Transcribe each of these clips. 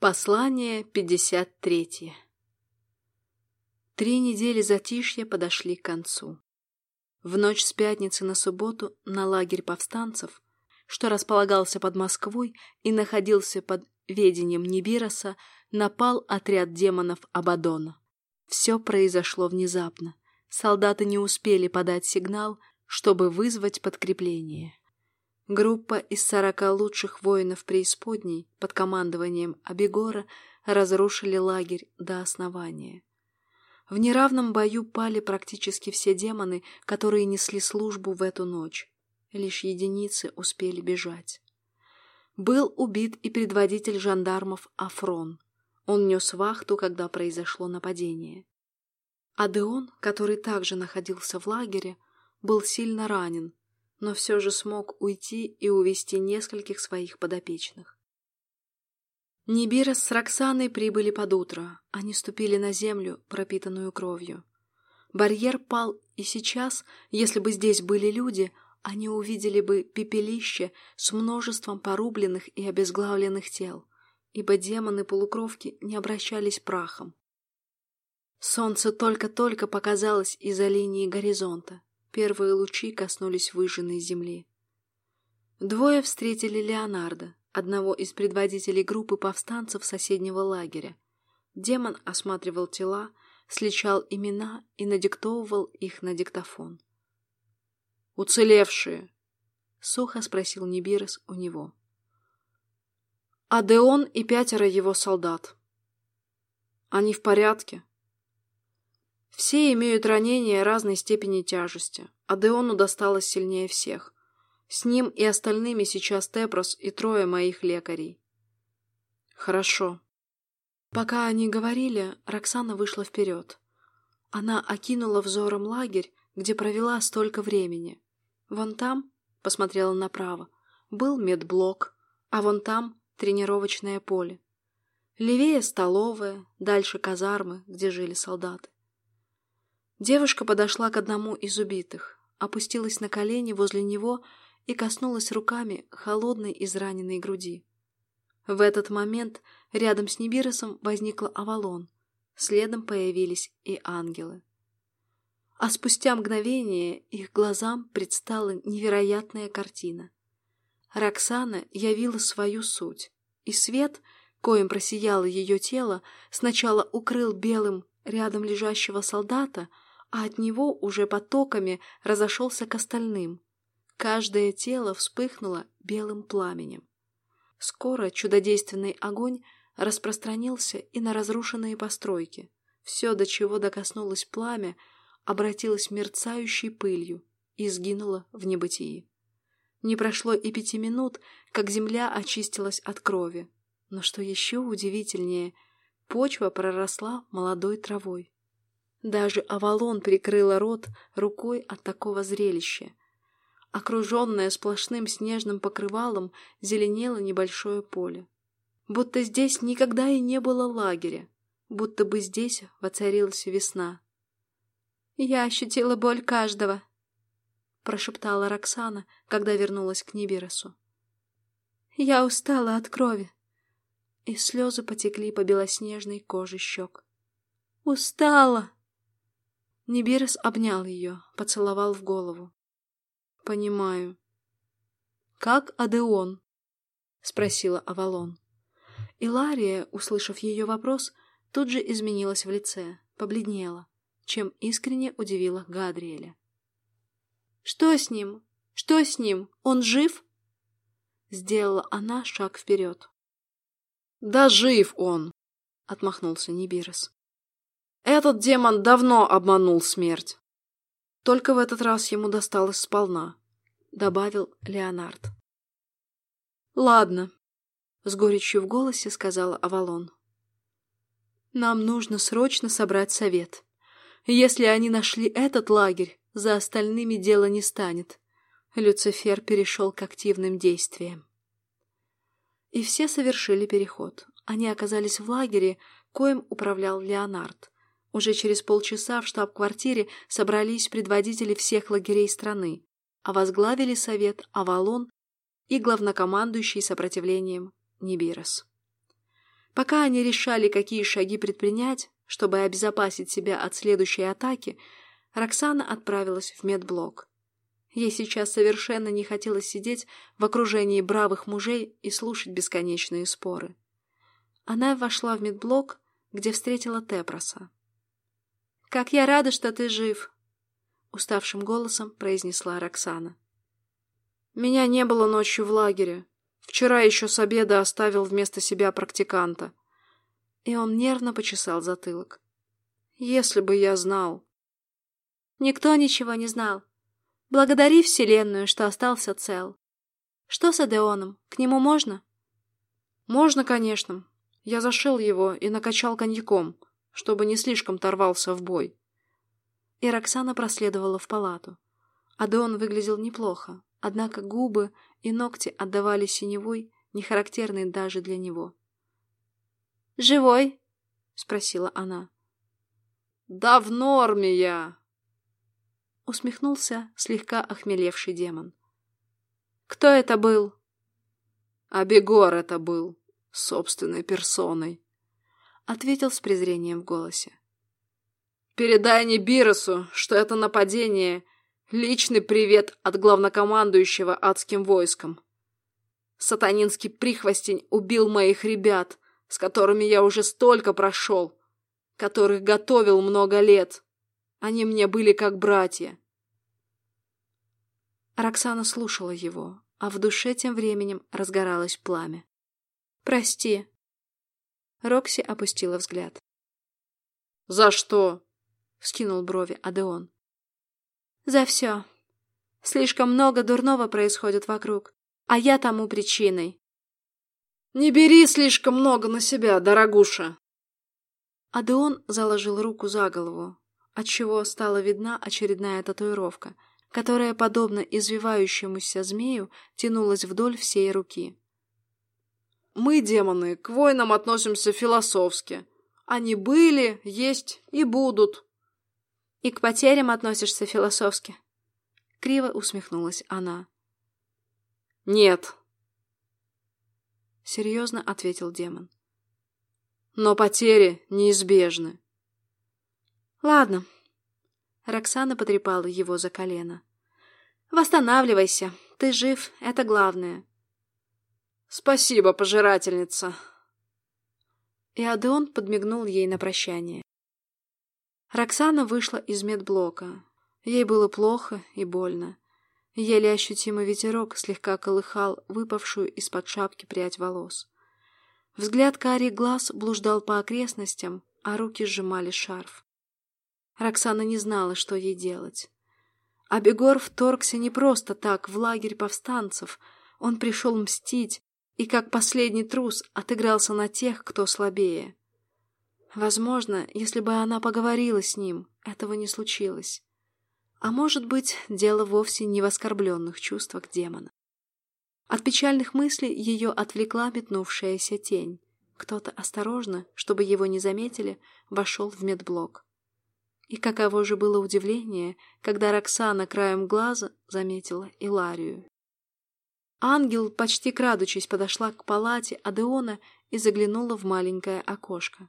Послание 53 Три недели затишья подошли к концу. В ночь с пятницы на субботу на лагерь повстанцев, что располагался под Москвой и находился под ведением Нибироса, напал отряд демонов Абадона. Все произошло внезапно. Солдаты не успели подать сигнал, чтобы вызвать подкрепление. Группа из сорока лучших воинов преисподней под командованием Абегора разрушили лагерь до основания. В неравном бою пали практически все демоны, которые несли службу в эту ночь. Лишь единицы успели бежать. Был убит и предводитель жандармов Афрон. Он нес вахту, когда произошло нападение. Адеон, который также находился в лагере, был сильно ранен, но все же смог уйти и увести нескольких своих подопечных. Нибирос с Роксаной прибыли под утро. Они ступили на землю, пропитанную кровью. Барьер пал, и сейчас, если бы здесь были люди, они увидели бы пепелище с множеством порубленных и обезглавленных тел, ибо демоны-полукровки не обращались прахом. Солнце только-только показалось из-за линии горизонта. Первые лучи коснулись выжженной земли. Двое встретили Леонардо, одного из предводителей группы повстанцев соседнего лагеря. Демон осматривал тела, сличал имена и надиктовывал их на диктофон. «Уцелевшие!» — сухо спросил Нибирос у него. «Адеон и пятеро его солдат. Они в порядке?» Все имеют ранения разной степени тяжести, а Деону досталось сильнее всех. С ним и остальными сейчас Тепрос и трое моих лекарей. Хорошо. Пока они говорили, Роксана вышла вперед. Она окинула взором лагерь, где провела столько времени. Вон там, посмотрела направо, был медблок, а вон там тренировочное поле. Левее столовая, дальше казармы, где жили солдаты. Девушка подошла к одному из убитых, опустилась на колени возле него и коснулась руками холодной израненной груди. В этот момент рядом с Нибиросом возникла Авалон, следом появились и ангелы. А спустя мгновение их глазам предстала невероятная картина. Роксана явила свою суть, и свет, коим просияло ее тело, сначала укрыл белым рядом лежащего солдата, а от него уже потоками разошелся к остальным. Каждое тело вспыхнуло белым пламенем. Скоро чудодейственный огонь распространился и на разрушенные постройки. Все, до чего докоснулось пламя, обратилось мерцающей пылью и сгинуло в небытии. Не прошло и пяти минут, как земля очистилась от крови. Но что еще удивительнее, почва проросла молодой травой. Даже Авалон прикрыла рот рукой от такого зрелища. Окруженное сплошным снежным покрывалом зеленело небольшое поле. Будто здесь никогда и не было лагеря, будто бы здесь воцарилась весна. «Я ощутила боль каждого», — прошептала Роксана, когда вернулась к Нибиросу. «Я устала от крови», и слезы потекли по белоснежной коже щек. «Устала!» Нибирос обнял ее, поцеловал в голову. «Понимаю». «Как Адеон?» — спросила Авалон. Илария, услышав ее вопрос, тут же изменилась в лице, побледнела, чем искренне удивила Гадриэля. «Что с ним? Что с ним? Он жив?» Сделала она шаг вперед. «Да жив он!» — отмахнулся Нибирос. Этот демон давно обманул смерть. Только в этот раз ему досталось сполна, добавил Леонард. Ладно, с горечью в голосе сказала Авалон. Нам нужно срочно собрать совет. Если они нашли этот лагерь, за остальными дело не станет. Люцифер перешел к активным действиям. И все совершили переход. Они оказались в лагере, коим управлял Леонард. Уже через полчаса в штаб-квартире собрались предводители всех лагерей страны, а возглавили совет Авалон и главнокомандующий сопротивлением Нибирос. Пока они решали, какие шаги предпринять, чтобы обезопасить себя от следующей атаки, Роксана отправилась в медблок. Ей сейчас совершенно не хотелось сидеть в окружении бравых мужей и слушать бесконечные споры. Она вошла в медблок, где встретила Тепроса. «Как я рада, что ты жив!» — уставшим голосом произнесла Роксана. «Меня не было ночью в лагере. Вчера еще с обеда оставил вместо себя практиканта». И он нервно почесал затылок. «Если бы я знал...» «Никто ничего не знал. Благодари Вселенную, что остался цел. Что с Адеоном? К нему можно?» «Можно, конечно. Я зашил его и накачал коньяком, чтобы не слишком торвался в бой. И Роксана проследовала в палату. Адеон выглядел неплохо, однако губы и ногти отдавали синевой, не характерной даже для него. «Живой?» — спросила она. «Да в норме я!» Усмехнулся слегка охмелевший демон. «Кто это был?» «Абегор это был», собственной персоной, — ответил с презрением в голосе. «Передай Небиросу, что это нападение — личный привет от главнокомандующего адским войском. Сатанинский прихвостень убил моих ребят, с которыми я уже столько прошел, которых готовил много лет. Они мне были как братья». Роксана слушала его, а в душе тем временем разгоралось пламя. Прости. Рокси опустила взгляд. За что? Скинул брови Адеон. За все. Слишком много дурного происходит вокруг, а я тому причиной. Не бери слишком много на себя, дорогуша. Адеон заложил руку за голову, отчего стала видна очередная татуировка, которая, подобно извивающемуся змею, тянулась вдоль всей руки. Мы, демоны, к воинам относимся философски. Они были, есть и будут. И к потерям относишься философски. Криво усмехнулась она. Нет. Серьезно ответил демон. Но потери неизбежны. Ладно. Роксана потрепала его за колено. Восстанавливайся. Ты жив, это главное. «Спасибо, пожирательница!» И Адеон подмигнул ей на прощание. Роксана вышла из медблока. Ей было плохо и больно. Еле ощутимый ветерок слегка колыхал выпавшую из-под шапки прядь волос. Взгляд карий глаз блуждал по окрестностям, а руки сжимали шарф. Роксана не знала, что ей делать. Абегор вторгся не просто так в лагерь повстанцев. Он пришел мстить, и как последний трус отыгрался на тех, кто слабее. Возможно, если бы она поговорила с ним, этого не случилось. А может быть, дело вовсе не в оскорбленных чувствах демона. От печальных мыслей ее отвлекла метнувшаяся тень. Кто-то осторожно, чтобы его не заметили, вошел в медблок. И каково же было удивление, когда Роксана краем глаза заметила Иларию. Ангел, почти крадучись, подошла к палате Адеона и заглянула в маленькое окошко.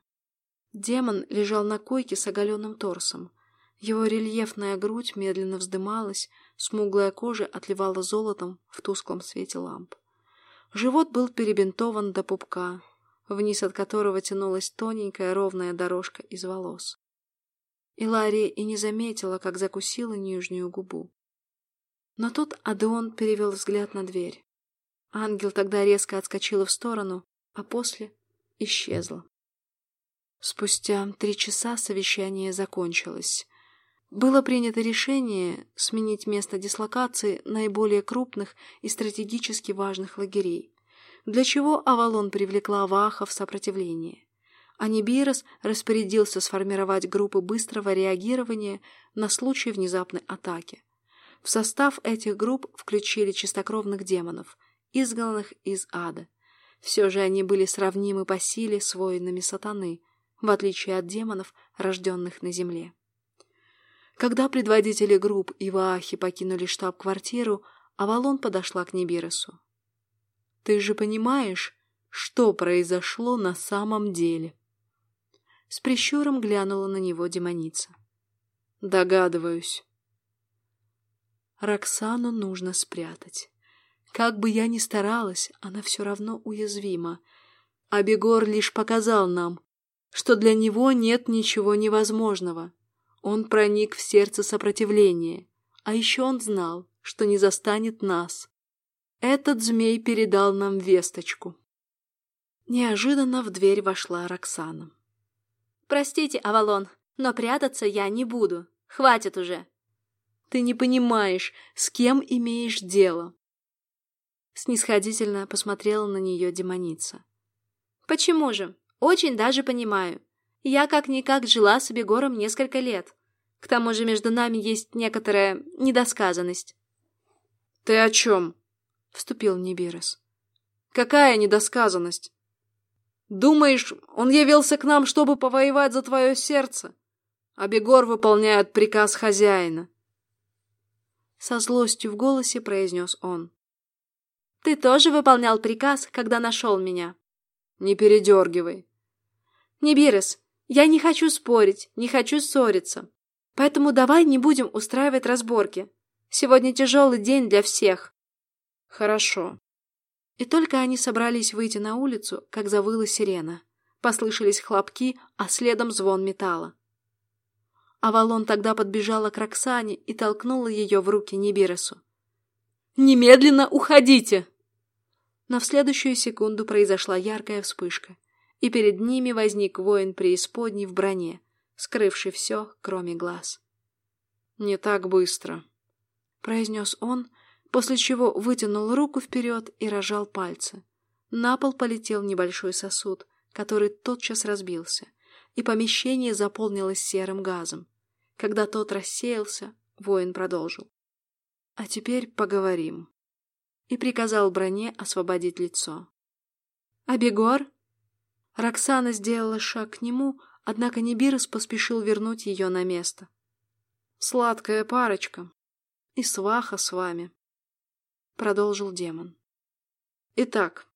Демон лежал на койке с оголенным торсом. Его рельефная грудь медленно вздымалась, смуглая кожа отливала золотом в тусклом свете ламп. Живот был перебинтован до пупка, вниз от которого тянулась тоненькая ровная дорожка из волос. Илария и не заметила, как закусила нижнюю губу. Но тут Адеон перевел взгляд на дверь. Ангел тогда резко отскочила в сторону, а после исчезла. Спустя три часа совещание закончилось. Было принято решение сменить место дислокации наиболее крупных и стратегически важных лагерей, для чего Авалон привлекла Ваха в сопротивление. Анибирос распорядился сформировать группы быстрого реагирования на случай внезапной атаки. В состав этих групп включили чистокровных демонов, изгнанных из ада. Все же они были сравнимы по силе с воинами сатаны, в отличие от демонов, рожденных на земле. Когда предводители групп и Ваахи покинули штаб-квартиру, Авалон подошла к Небиросу. «Ты же понимаешь, что произошло на самом деле. С прищуром глянула на него демоница. Догадываюсь. Роксану нужно спрятать. Как бы я ни старалась, она все равно уязвима. А Бегор лишь показал нам, что для него нет ничего невозможного. Он проник в сердце сопротивления, а еще он знал, что не застанет нас. Этот змей передал нам весточку. Неожиданно в дверь вошла Роксана. «Простите, Авалон, но прятаться я не буду. Хватит уже!» «Ты не понимаешь, с кем имеешь дело!» Снисходительно посмотрела на нее демоница. «Почему же? Очень даже понимаю. Я как-никак жила с Бегором несколько лет. К тому же между нами есть некоторая недосказанность». «Ты о чем?» — вступил Нибирос. «Какая недосказанность? Думаешь, он явился к нам, чтобы повоевать за твое сердце? А Бегор выполняет приказ хозяина. Со злостью в голосе произнес он. Ты тоже выполнял приказ, когда нашел меня? Не передергивай. Нибирес, я не хочу спорить, не хочу ссориться. Поэтому давай не будем устраивать разборки. Сегодня тяжелый день для всех. Хорошо. И только они собрались выйти на улицу, как завыла сирена. Послышались хлопки, а следом звон металла. Авалон тогда подбежала к Роксане и толкнула ее в руки Нибиресу. «Немедленно уходите!» Но в следующую секунду произошла яркая вспышка, и перед ними возник воин преисподней в броне, скрывший все, кроме глаз. «Не так быстро», — произнес он, — после чего вытянул руку вперед и разжал пальцы. На пол полетел небольшой сосуд, который тотчас разбился, и помещение заполнилось серым газом. Когда тот рассеялся, воин продолжил. «А теперь поговорим» и приказал броне освободить лицо. «А Бегор?» Роксана сделала шаг к нему, однако Нибирос поспешил вернуть ее на место. «Сладкая парочка. И сваха с вами». — продолжил демон. «Итак,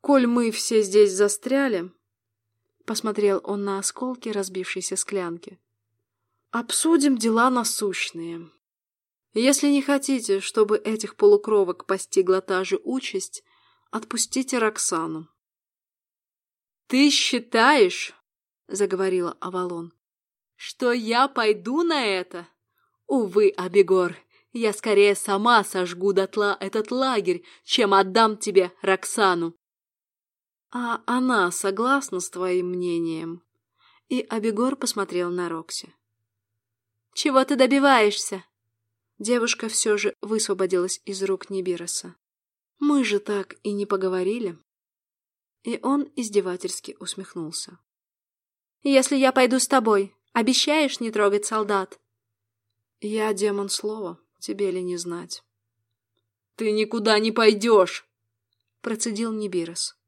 коль мы все здесь застряли...» Посмотрел он на осколки разбившейся склянки. «Обсудим дела насущные. Если не хотите, чтобы этих полукровок постигла та же участь, отпустите Роксану». «Ты считаешь, — заговорила Авалон, — что я пойду на это? Увы, Абегор, я скорее сама сожгу дотла этот лагерь, чем отдам тебе Роксану. А она согласна с твоим мнением? И Абегор посмотрел на Рокси. Чего ты добиваешься? Девушка все же высвободилась из рук Нибироса. Мы же так и не поговорили. И он издевательски усмехнулся. Если я пойду с тобой, обещаешь не трогать солдат? Я демон слова, тебе ли не знать. «Ты никуда не пойдешь!» — процедил Нибирос.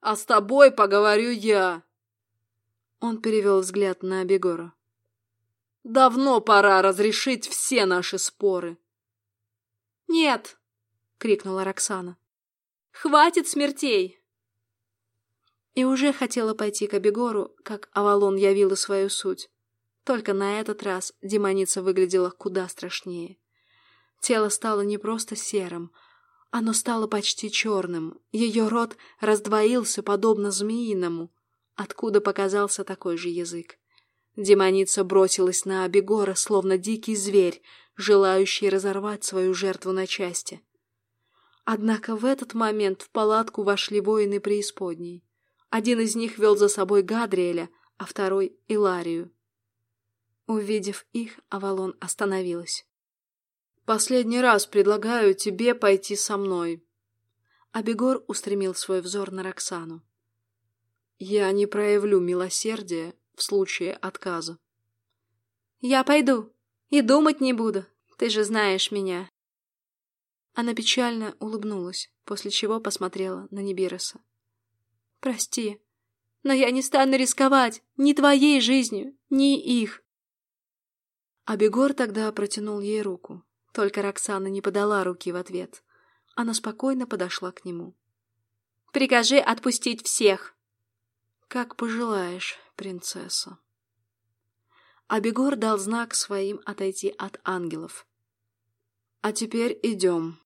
«А с тобой поговорю я!» Он перевел взгляд на Абегора. «Давно пора разрешить все наши споры!» «Нет!» — крикнула Роксана. «Хватит смертей!» И уже хотела пойти к Абегору, как Авалон явила свою суть. Только на этот раз демоница выглядела куда страшнее. Тело стало не просто серым, оно стало почти черным. Ее рот раздвоился, подобно змеиному, откуда показался такой же язык. Демоница бросилась на Абегора, словно дикий зверь, желающий разорвать свою жертву на части. Однако в этот момент в палатку вошли воины преисподней. Один из них вел за собой Гадриэля, а второй — Иларию. Увидев их, Авалон остановилась. «Последний раз предлагаю тебе пойти со мной». Абегор устремил свой взор на Роксану. «Я не проявлю милосердия в случае отказа». «Я пойду и думать не буду, ты же знаешь меня». Она печально улыбнулась, после чего посмотрела на Нибироса. «Прости, но я не стану рисковать ни твоей жизнью, ни их. А Бегор тогда протянул ей руку. Только Роксана не подала руки в ответ. Она спокойно подошла к нему. Прикажи отпустить всех. Как пожелаешь, принцесса. Абегор дал знак своим отойти от ангелов. А теперь идем.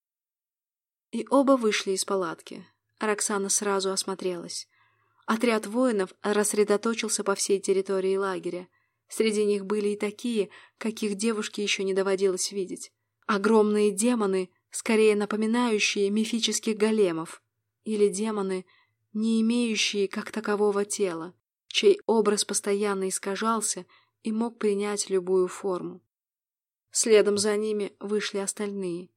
И оба вышли из палатки. Роксана сразу осмотрелась. Отряд воинов рассредоточился по всей территории лагеря. Среди них были и такие, каких девушке еще не доводилось видеть. Огромные демоны, скорее напоминающие мифических големов. Или демоны, не имеющие как такового тела, чей образ постоянно искажался и мог принять любую форму. Следом за ними вышли остальные.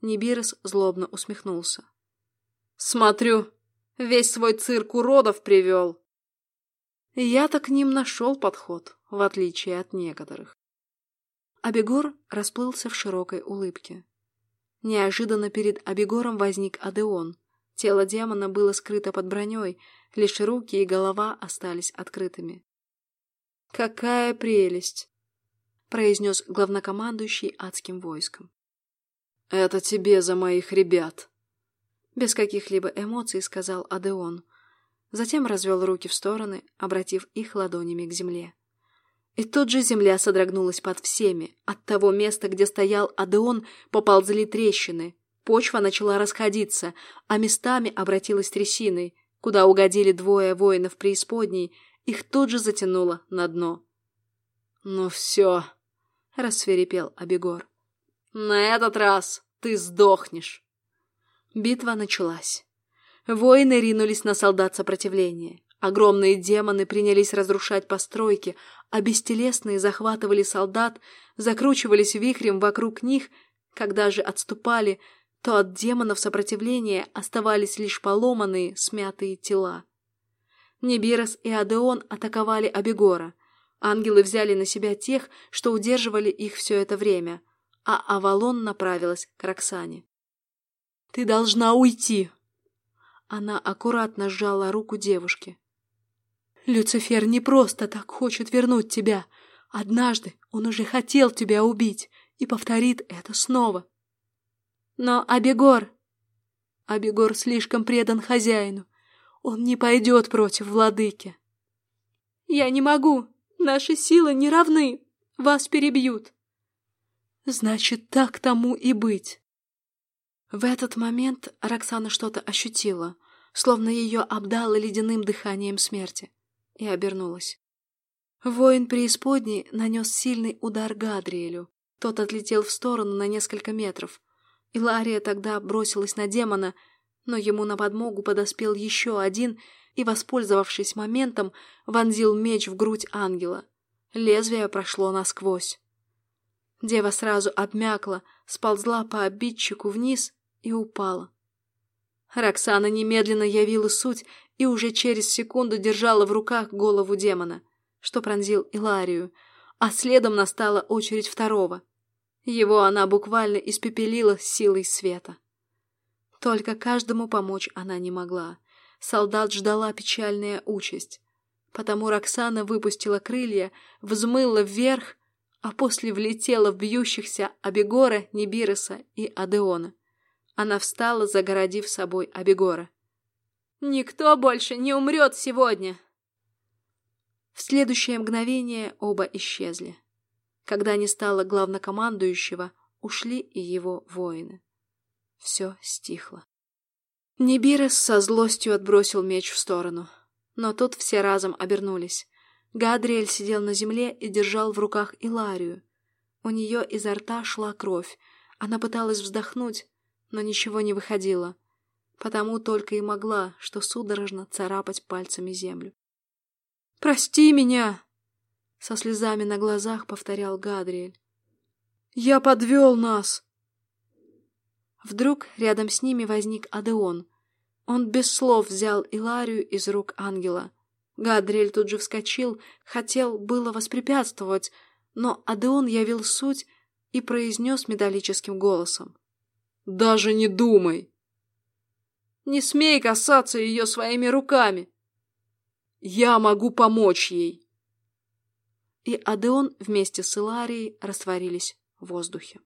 Нибирос злобно усмехнулся. «Смотрю, весь свой цирк уродов привел!» Я-то к ним нашел подход, в отличие от некоторых. Абегор расплылся в широкой улыбке. Неожиданно перед Абегором возник Адеон. Тело демона было скрыто под броней, лишь руки и голова остались открытыми. «Какая прелесть!» — произнес главнокомандующий адским войском. «Это тебе за моих ребят!» Без каких-либо эмоций сказал Адеон. Затем развел руки в стороны, обратив их ладонями к земле. И тут же земля содрогнулась под всеми. От того места, где стоял Адеон, поползли трещины. Почва начала расходиться, а местами обратилась трясиной. Куда угодили двое воинов преисподней, их тут же затянуло на дно. «Ну все», — рассверепел Абегор. «На этот раз ты сдохнешь». Битва началась. Воины ринулись на солдат сопротивления. Огромные демоны принялись разрушать постройки, а бестелесные захватывали солдат, закручивались вихрем вокруг них, когда же отступали, то от демонов сопротивления оставались лишь поломанные, смятые тела. Небирос и Адеон атаковали Абегора. Ангелы взяли на себя тех, что удерживали их все это время, а Авалон направилась к Роксане. «Ты должна уйти!» Она аккуратно сжала руку девушки. Люцифер не просто так хочет вернуть тебя. Однажды он уже хотел тебя убить и повторит это снова. Но Абегор... Абегор слишком предан хозяину. Он не пойдет против владыки. Я не могу. Наши силы не равны. Вас перебьют. Значит, так тому и быть. В этот момент Роксана что-то ощутила, словно ее обдало ледяным дыханием смерти и обернулась. Воин преисподней нанес сильный удар Гадриэлю. Тот отлетел в сторону на несколько метров. Илария тогда бросилась на демона, но ему на подмогу подоспел еще один и, воспользовавшись моментом, вонзил меч в грудь ангела. Лезвие прошло насквозь. Дева сразу обмякла, сползла по обидчику вниз и упала. Роксана немедленно явила суть и уже через секунду держала в руках голову демона, что пронзил Иларию, а следом настала очередь второго. Его она буквально испепелила силой света. Только каждому помочь она не могла. Солдат ждала печальная участь. Потому Роксана выпустила крылья, взмыла вверх, а после влетела в бьющихся Абегора, Нибироса и Адеона. Она встала, загородив собой Абегора. Никто больше не умрет сегодня!» В следующее мгновение оба исчезли. Когда не стало главнокомандующего, ушли и его воины. Все стихло. Нибирес со злостью отбросил меч в сторону. Но тут все разом обернулись. Гадриэль сидел на земле и держал в руках Иларию. У нее изо рта шла кровь. Она пыталась вздохнуть, но ничего не выходило потому только и могла, что судорожно царапать пальцами землю. «Прости меня!» — со слезами на глазах повторял Гадриэль. «Я подвел нас!» Вдруг рядом с ними возник Адеон. Он без слов взял Иларию из рук ангела. Гадриэль тут же вскочил, хотел было воспрепятствовать, но Адеон явил суть и произнес металлическим голосом. «Даже не думай!» Не смей касаться ее своими руками. Я могу помочь ей. И Адеон вместе с Иларией растворились в воздухе.